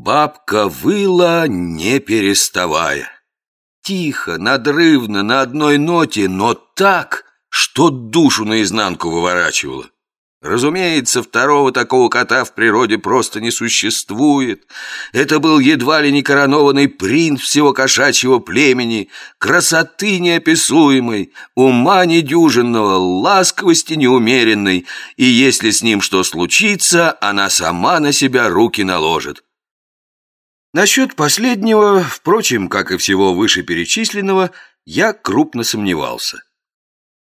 Бабка выла, не переставая. Тихо, надрывно, на одной ноте, но так, что душу наизнанку выворачивала. Разумеется, второго такого кота в природе просто не существует. Это был едва ли не коронованный принц всего кошачьего племени, красоты неописуемой, ума недюжинного, ласковости неумеренной, и если с ним что случится, она сама на себя руки наложит. Насчет последнего, впрочем, как и всего вышеперечисленного, я крупно сомневался.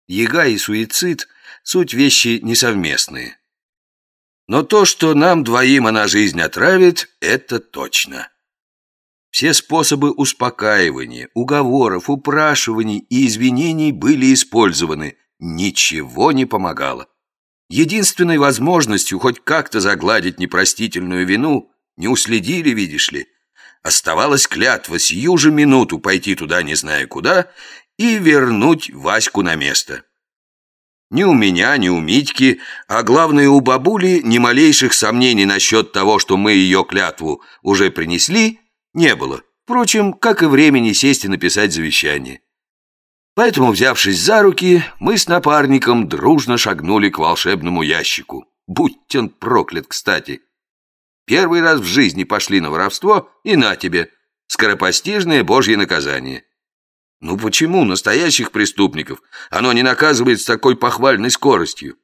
Яга и суицид — суть вещи несовместные. Но то, что нам двоим она жизнь отравит, это точно. Все способы успокаивания, уговоров, упрашиваний и извинений были использованы. Ничего не помогало. Единственной возможностью хоть как-то загладить непростительную вину не уследили, видишь ли. Оставалась клятва сию же минуту пойти туда не зная куда и вернуть Ваську на место. Ни у меня, ни у Митьки, а главное у бабули ни малейших сомнений насчет того, что мы ее клятву уже принесли, не было. Впрочем, как и времени сесть и написать завещание. Поэтому, взявшись за руки, мы с напарником дружно шагнули к волшебному ящику. Будь он проклят, кстати. Первый раз в жизни пошли на воровство, и на тебе, скоропостижное божье наказание. Ну почему настоящих преступников оно не наказывает с такой похвальной скоростью?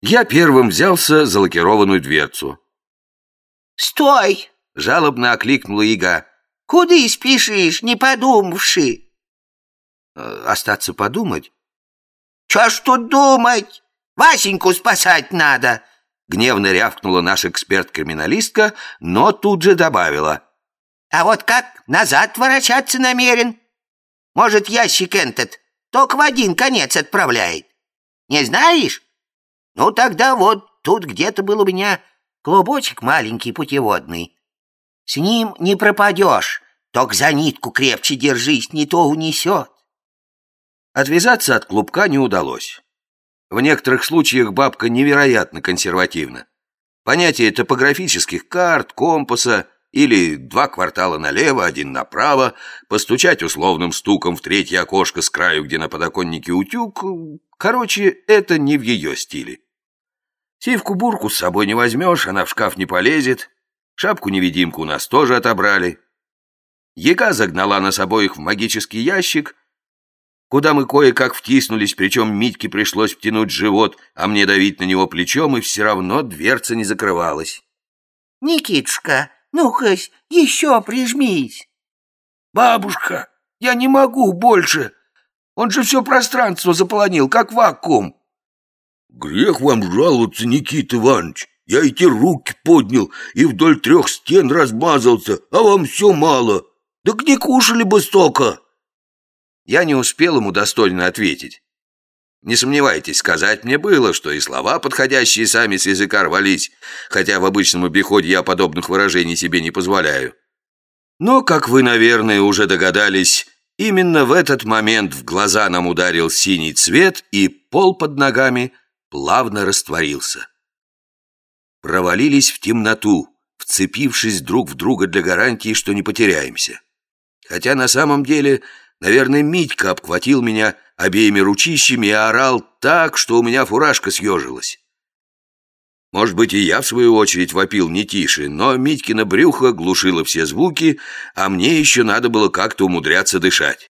Я первым взялся за лакированную дверцу. «Стой!» — жалобно окликнула Ига. «Куда спешишь, не подумавши?» «Э, «Остаться подумать?» «Чё ж тут думать? Васеньку спасать надо!» Гневно рявкнула наша эксперт-криминалистка, но тут же добавила. «А вот как назад ворочаться намерен?» Может, ящик этот только в один конец отправляет? Не знаешь? Ну, тогда вот тут где-то был у меня клубочек маленький путеводный. С ним не пропадешь, только за нитку крепче держись, не то унесет. Отвязаться от клубка не удалось. В некоторых случаях бабка невероятно консервативна. Понятие топографических карт, компаса или два квартала налево, один направо, постучать условным стуком в третье окошко с краю, где на подоконнике утюг. Короче, это не в ее стиле. Сивку-бурку с собой не возьмешь, она в шкаф не полезет. Шапку-невидимку у нас тоже отобрали. Яга загнала нас обоих в магический ящик, куда мы кое-как втиснулись, причем Митьке пришлось втянуть живот, а мне давить на него плечом, и все равно дверца не закрывалась. «Никитушка, ну-ка, еще прижмись. Бабушка, я не могу больше. Он же все пространство заполонил, как вакуум. Грех вам жаловаться, Никита Иванович. Я эти руки поднял и вдоль трех стен размазался, а вам все мало. Так не кушали бы столько. Я не успел ему достойно ответить. Не сомневайтесь, сказать мне было, что и слова, подходящие сами с языка рвались, хотя в обычном обиходе я подобных выражений себе не позволяю. Но, как вы, наверное, уже догадались, именно в этот момент в глаза нам ударил синий цвет, и пол под ногами плавно растворился. Провалились в темноту, вцепившись друг в друга для гарантии, что не потеряемся. Хотя на самом деле, наверное, Митька обхватил меня обеими ручищами и орал так, что у меня фуражка съежилась. Может быть, и я, в свою очередь, вопил не тише, но Митькина брюхо глушило все звуки, а мне еще надо было как-то умудряться дышать.